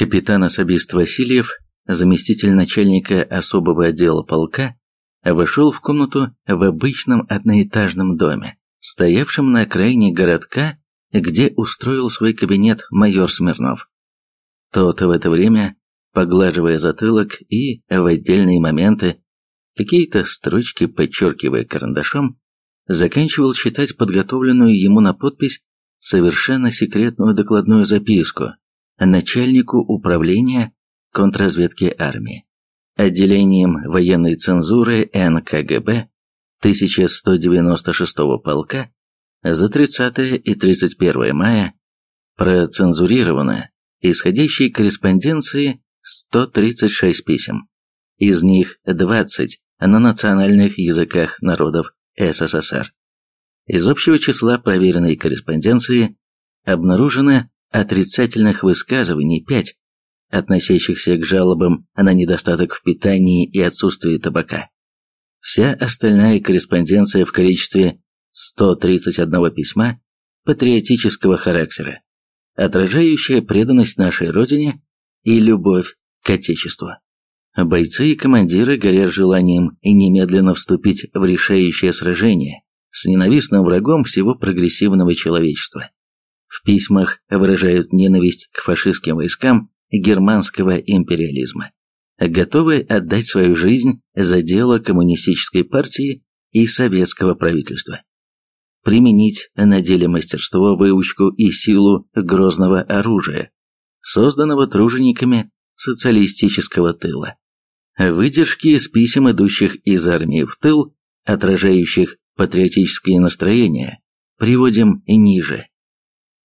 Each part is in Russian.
Капитан-особист Васильев, заместитель начальника особого отдела полка, вошел в комнату в обычном одноэтажном доме, стоявшем на окраине городка, где устроил свой кабинет майор Смирнов. Тот в это время, поглаживая затылок и в отдельные моменты, какие-то строчки подчеркивая карандашом, заканчивал читать подготовленную ему на подпись совершенно секретную докладную записку начальнику управления контрразведки армии, отделением военной цензуры НКГБ 1196 полка за 30 и 31 мая процензурировано исходящей корреспонденции 136 писем. Из них 20 на национальных языках народов СССР. Из общего числа проверенной корреспонденции обнаружено отрицательных высказываний 5, относящихся к жалобам на недостаток в питании и отсутствие табака. Вся остальная корреспонденция в количестве 131 письма патриотического характера, отражающая преданность нашей Родине и любовь к Отечеству. Бойцы и командиры горят желанием и немедленно вступить в решающее сражение с ненавистным врагом всего прогрессивного человечества. В письмах выражают ненависть к фашистским войскам германского империализма, готовы отдать свою жизнь за дело коммунистической партии и советского правительства. Применить на деле мастерство, выучку и силу грозного оружия, созданного тружениками социалистического тыла. Выдержки из писем, идущих из армии в тыл, отражающих патриотические настроения, приводим ниже.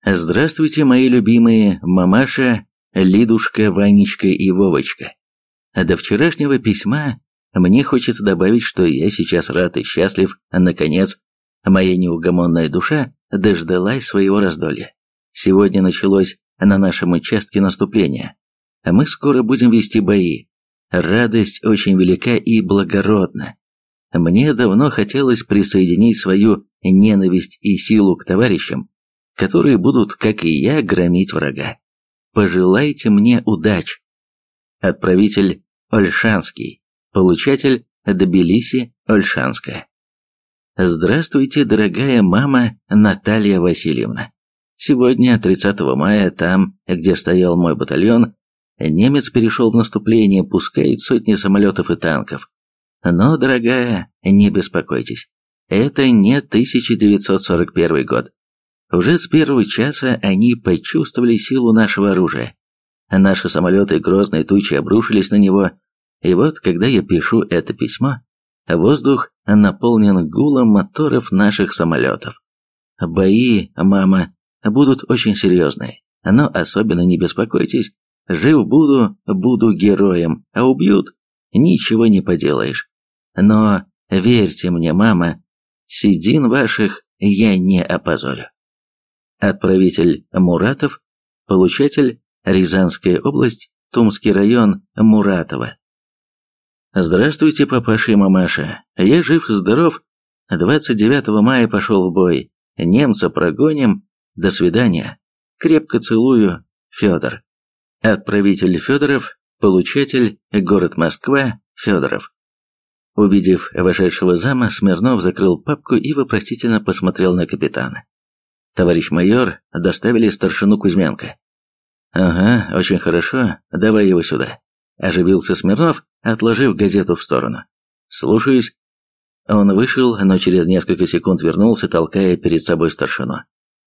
Здравствуйте, мои любимые мамаша, Лидушка, Ванечка и Вовочка. До вчерашнего письма мне хочется добавить, что я сейчас рад и счастлив, наконец, моя неугомонная душа дождалась своего раздолья. Сегодня началось на нашем участке наступление. Мы скоро будем вести бои. Радость очень велика и благородна. Мне давно хотелось присоединить свою ненависть и силу к товарищам, которые будут, как и я, громить врага. Пожелайте мне удач. Отправитель Ольшанский, получатель Тбилиси, Ольшанская. Здравствуйте, дорогая мама Наталья Васильевна. Сегодня, 30 мая, там, где стоял мой батальон, немец перешел в наступление, пускает сотни самолетов и танков. Но, дорогая, не беспокойтесь. Это не 1941 год. Уже с первого часа они почувствовали силу нашего оружия. Наши самолеты грозной тучи обрушились на него, и вот, когда я пишу это письмо, воздух наполнен гулом моторов наших самолетов. Бои, мама, будут очень серьезные, но особенно не беспокойтесь, жив буду, буду героем, а убьют, ничего не поделаешь. Но верьте мне, мама, седин ваших я не опозорю. Отправитель Муратов, получатель Рязанская область, Тумский район, Муратова. Здравствуйте, папаша и мамаша. Я жив-здоров. 29 мая пошел в бой. Немца прогоним. До свидания. Крепко целую. Федор. Отправитель Федоров, получатель город Москва, Федоров. Увидев вошедшего зама, Смирнов закрыл папку и вопросительно посмотрел на капитана. «Товарищ майор, доставили старшину Кузьменко». «Ага, очень хорошо, давай его сюда», – оживился Смирнов, отложив газету в сторону. «Слушаюсь». Он вышел, но через несколько секунд вернулся, толкая перед собой старшину.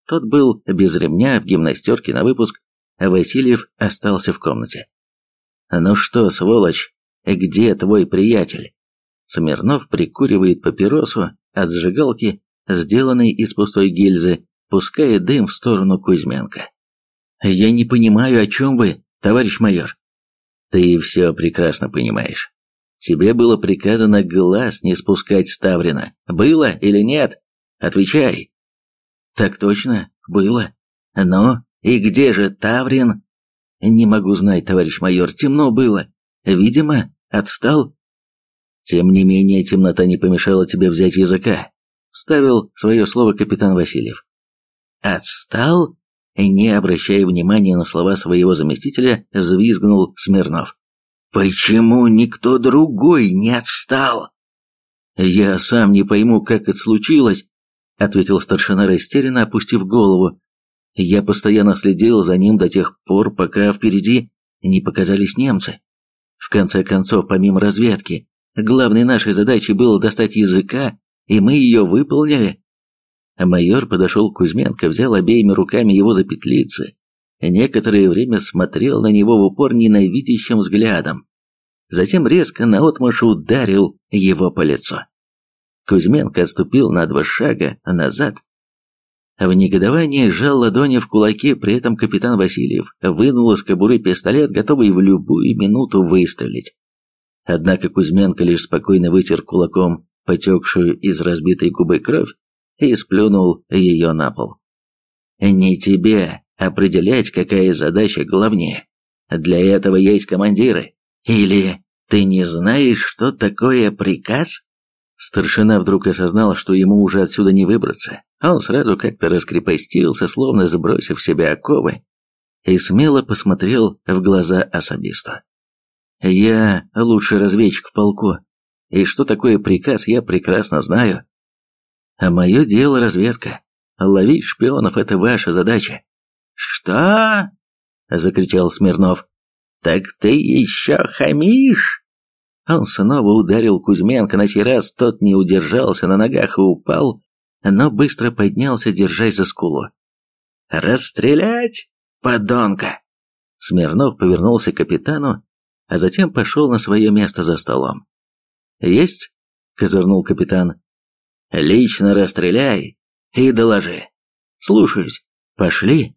Тот был без ремня, в гимнастерке на выпуск, а Васильев остался в комнате. «Ну что, сволочь, где твой приятель?» Смирнов прикуривает папиросу от зажигалки, сделанной из пустой гильзы, пуская дым в сторону Кузьменко. «Я не понимаю, о чем вы, товарищ майор». «Ты все прекрасно понимаешь. Тебе было приказано глаз не спускать с Таврина. Было или нет? Отвечай». «Так точно, было. Но и где же Таврин?» «Не могу знать, товарищ майор, темно было. Видимо, отстал». «Тем не менее, темнота не помешала тебе взять языка», — ставил свое слово капитан Васильев. «Отстал? не обращая внимания на слова своего заместителя, взвизгнул Смирнов. «Почему никто другой не отстал?» «Я сам не пойму, как это случилось», — ответил старшина растерянно, опустив голову. «Я постоянно следил за ним до тех пор, пока впереди не показались немцы. В конце концов, помимо разведки, главной нашей задачей было достать языка, и мы ее выполнили. Майор подошел к Кузьменко, взял обеими руками его за петлицы, некоторое время смотрел на него в упор ненавидящим взглядом. Затем резко наотмашь ударил его по лицу. Кузьменко отступил на два шага назад. В негодовании сжал ладони в кулаки, при этом капитан Васильев вынул из кобуры пистолет, готовый в любую минуту выстрелить. Однако Кузьменко лишь спокойно вытер кулаком потекшую из разбитой губы кровь и сплюнул ее на пол. «Не тебе определять, какая задача главнее. Для этого есть командиры. Или ты не знаешь, что такое приказ?» Старшина вдруг осознал, что ему уже отсюда не выбраться. Он сразу как-то раскрепостился, словно сбросив себе оковы, и смело посмотрел в глаза особисту. «Я лучший разведчик в полку, и что такое приказ, я прекрасно знаю. А мое дело разведка. Ловить шпионов – это ваша задача. Что? Закричал Смирнов. Так ты еще хамишь? Он снова ударил Кузьменко, на сей раз тот не удержался на ногах и упал, но быстро поднялся, держась за скулу. «Расстрелять, подонка!» Смирнов повернулся к капитану, а затем пошел на свое место за столом. «Есть?» — козырнул капитан. Лично расстреляй и доложи. Слушаюсь. Пошли.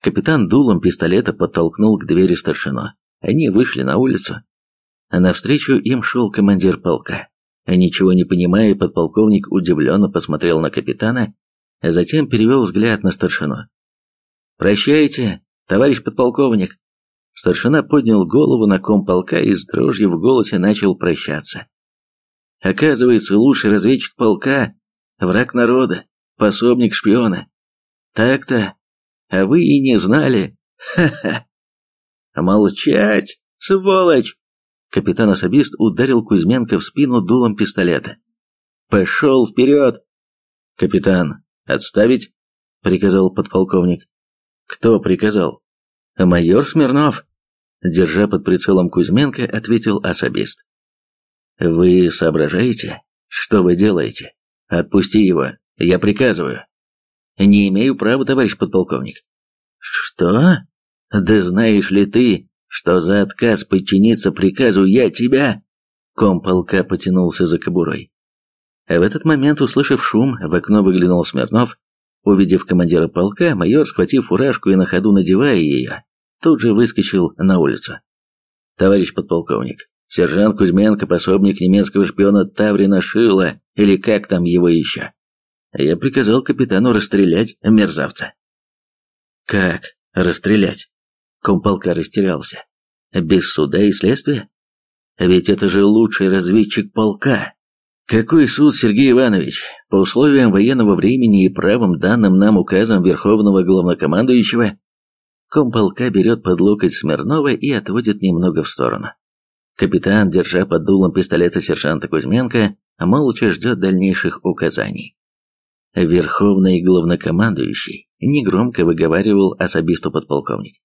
Капитан дулом пистолета подтолкнул к двери старшину. Они вышли на улицу. А навстречу им шел командир полка. Ничего не понимая, подполковник удивленно посмотрел на капитана, а затем перевел взгляд на старшину. «Прощайте, товарищ подполковник!» Старшина поднял голову на ком полка и с дрожью в голосе начал прощаться. Оказывается, лучший разведчик полка – враг народа, пособник шпиона. Так-то. А вы и не знали. Ха-ха. Молчать, сволочь! Капитан-особист ударил Кузьменко в спину дулом пистолета. «Пошел вперед!» «Капитан, отставить?» — приказал подполковник. «Кто приказал?» «Майор Смирнов», — держа под прицелом Кузьменко, ответил особист. Вы соображаете, что вы делаете? Отпусти его, я приказываю. Не имею права, товарищ подполковник. Что? Да знаешь ли ты, что за отказ подчиниться приказу я тебя? Комполка потянулся за кобурой. В этот момент, услышав шум, в окно выглянул Смирнов. Увидев командира полка, майор, схватив фуражку и на ходу надевая ее, тут же выскочил на улицу. «Товарищ подполковник, Сержант Кузьменко, пособник немецкого шпиона Таврина Шила, или как там его еще. Я приказал капитану расстрелять мерзавца. Как расстрелять? Комполка растерялся. Без суда и следствия? Ведь это же лучший разведчик полка. Какой суд, Сергей Иванович? По условиям военного времени и правым данным нам указом Верховного Главнокомандующего, комполка берет под локоть Смирнова и отводит немного в сторону. Капитан, держа под дулом пистолета сержанта Кузьменко, молча ждет дальнейших указаний. Верховный главнокомандующий негромко выговаривал особисту подполковник.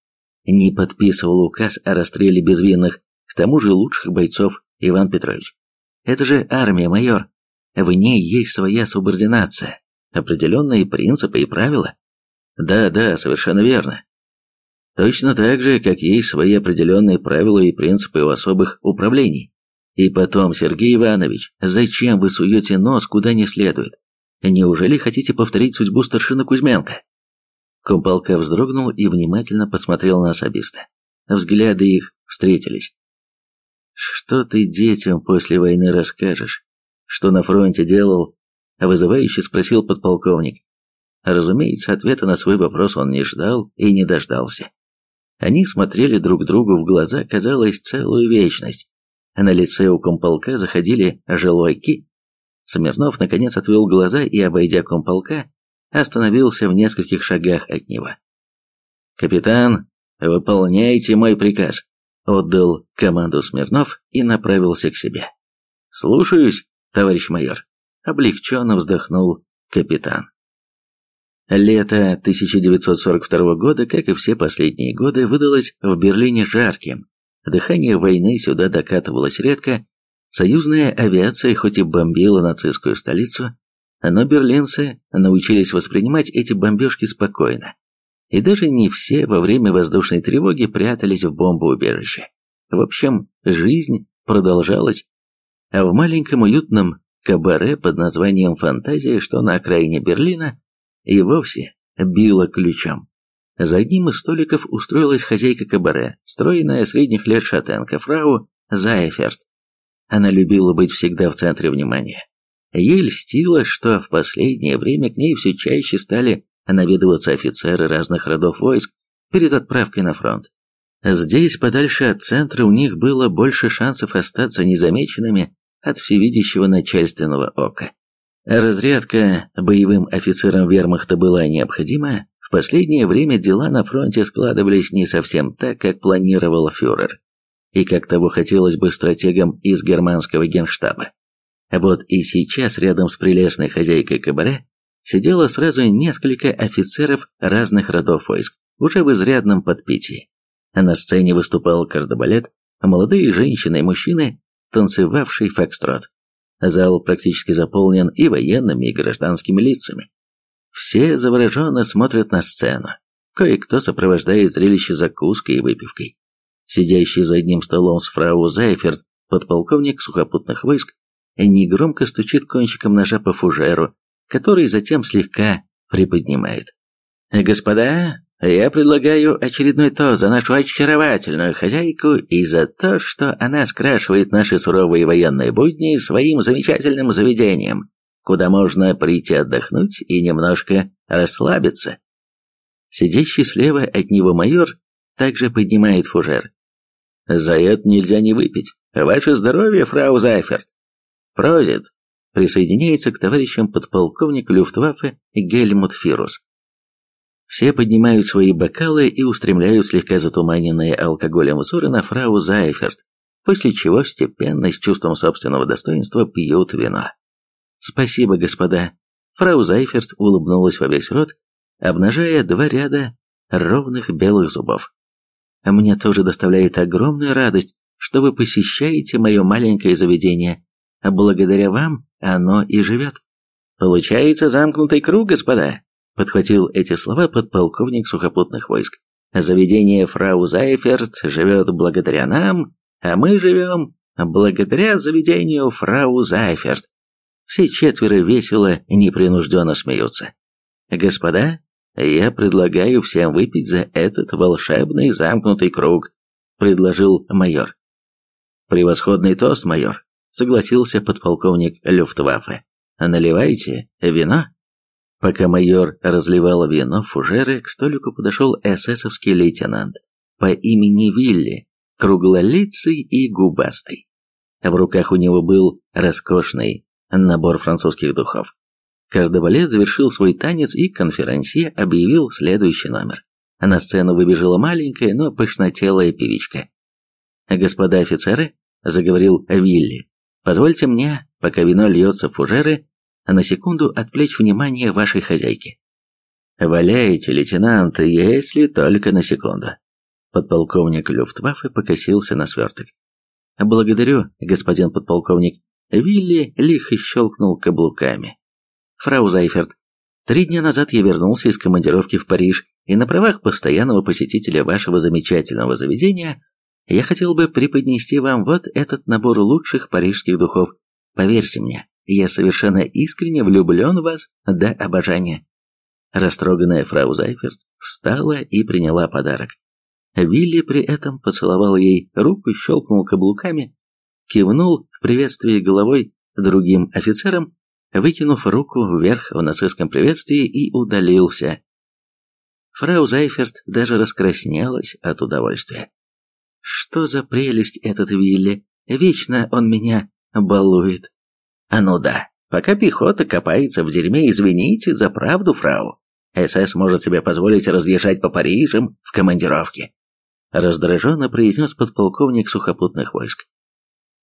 Не подписывал указ о расстреле безвинных, к тому же лучших бойцов, Иван Петрович. Это же армия, майор. В ней есть своя субординация, определенные принципы и правила. Да, да, совершенно верно. Точно так же, как есть свои определенные правила и принципы у особых управлений. И потом, Сергей Иванович, зачем вы суете нос куда не следует? Неужели хотите повторить судьбу старшины Кузьменко? Комполка вздрогнул и внимательно посмотрел на особиста. Взгляды их встретились. «Что ты детям после войны расскажешь? Что на фронте делал?» Вызывающе спросил подполковник. Разумеется, ответа на свой вопрос он не ждал и не дождался. Они смотрели друг другу в глаза, казалось, целую вечность. На лице у комполка заходили желваки. Смирнов наконец отвел глаза и, обойдя комполка, остановился в нескольких шагах от него. «Капитан, выполняйте мой приказ», — отдал команду Смирнов и направился к себе. «Слушаюсь, товарищ майор», — облегченно вздохнул капитан. Лето 1942 года, как и все последние годы, выдалось в Берлине жарким. Дыхание войны сюда докатывалось редко, союзная авиация хоть и бомбила нацистскую столицу, но берлинцы научились воспринимать эти бомбежки спокойно. И даже не все во время воздушной тревоги прятались в бомбоубежище. В общем, жизнь продолжалась. А в маленьком уютном кабаре под названием «Фантазия», что на окраине Берлина, и вовсе било ключом. За одним из столиков устроилась хозяйка кабаре, стройная средних лет шатенка, фрау Зайферт. Она любила быть всегда в центре внимания. Ей льстило, что в последнее время к ней все чаще стали наведываться офицеры разных родов войск перед отправкой на фронт. Здесь, подальше от центра, у них было больше шансов остаться незамеченными от всевидящего начальственного ока. Разрядка боевым офицерам вермахта была необходима, в последнее время дела на фронте складывались не совсем так, как планировал фюрер, и как того хотелось бы стратегам из германского генштаба. Вот и сейчас рядом с прелестной хозяйкой кабаре сидело сразу несколько офицеров разных родов войск, уже в изрядном подпитии. На сцене выступал кардебалет, молодые женщины и мужчины, танцевавший фокстрот. Зал практически заполнен и военными, и гражданскими лицами. Все завороженно смотрят на сцену. Кое-кто сопровождает зрелище закуской и выпивкой. Сидящий за одним столом с фрау Зайферт, подполковник сухопутных войск, негромко стучит кончиком ножа по фужеру, который затем слегка приподнимает. «Господа, я предлагаю очередной тост за нашу очаровательную хозяйку и за то, что она скрашивает наши суровые военные будни своим замечательным заведением, куда можно прийти отдохнуть и немножко расслабиться». Сидящий слева от него майор также поднимает фужер. «За это нельзя не выпить. Ваше здоровье, фрау Зайферт!» Прозит присоединяется к товарищам подполковник Люфтваффе Гельмут Фирус. Все поднимают свои бокалы и устремляют слегка затуманенные алкоголем взоры на фрау Зайферт, после чего степенно, с чувством собственного достоинства, пьют вино. «Спасибо, господа!» Фрау Зайферт улыбнулась во весь рот, обнажая два ряда ровных белых зубов. «Мне тоже доставляет огромную радость, что вы посещаете мое маленькое заведение благодаря вам оно и живет. Получается замкнутый круг, господа, подхватил эти слова подполковник сухопутных войск. Заведение фрау Зайферт живет благодаря нам, а мы живем благодаря заведению фрау Зайферт. Все четверо весело, непринужденно смеются. Господа, я предлагаю всем выпить за этот волшебный замкнутый круг, предложил майор. Превосходный тост, майор, согласился подполковник Люфтваффе. «Наливайте вино?» Пока майор разливал вино в фужеры, к столику подошел эсэсовский лейтенант по имени Вилли, круглолицый и губастый. В руках у него был роскошный набор французских духов. Каждый балет завершил свой танец, и конферансье объявил следующий номер. На сцену выбежала маленькая, но пышнотелая певичка. «Господа офицеры», — заговорил Вилли, Позвольте мне, пока вино льется в фужеры, на секунду отвлечь внимание вашей хозяйки. Валяете, лейтенант, если только на секунду. Подполковник Люфтваффе покосился на сверток. Благодарю, господин подполковник. Вилли лихо щелкнул каблуками. Фрау Зайферт, три дня назад я вернулся из командировки в Париж, и на правах постоянного посетителя вашего замечательного заведения я хотел бы преподнести вам вот этот набор лучших парижских духов. Поверьте мне, я совершенно искренне влюблен в вас до обожания». Растроганная фрау Зайферт встала и приняла подарок. Вилли при этом поцеловал ей руку, щелкнул каблуками, кивнул в приветствии головой другим офицерам, выкинув руку вверх в нацистском приветствии и удалился. Фрау Зайферт даже раскраснелась от удовольствия. Что за прелесть этот Вилли? Вечно он меня балует. А ну да, пока пехота копается в дерьме, извините за правду, фрау. СС может себе позволить разъезжать по Парижам в командировке. Раздраженно произнес подполковник сухопутных войск.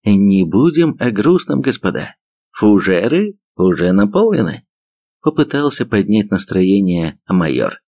Не будем о грустном, господа. Фужеры уже наполнены. Попытался поднять настроение майор.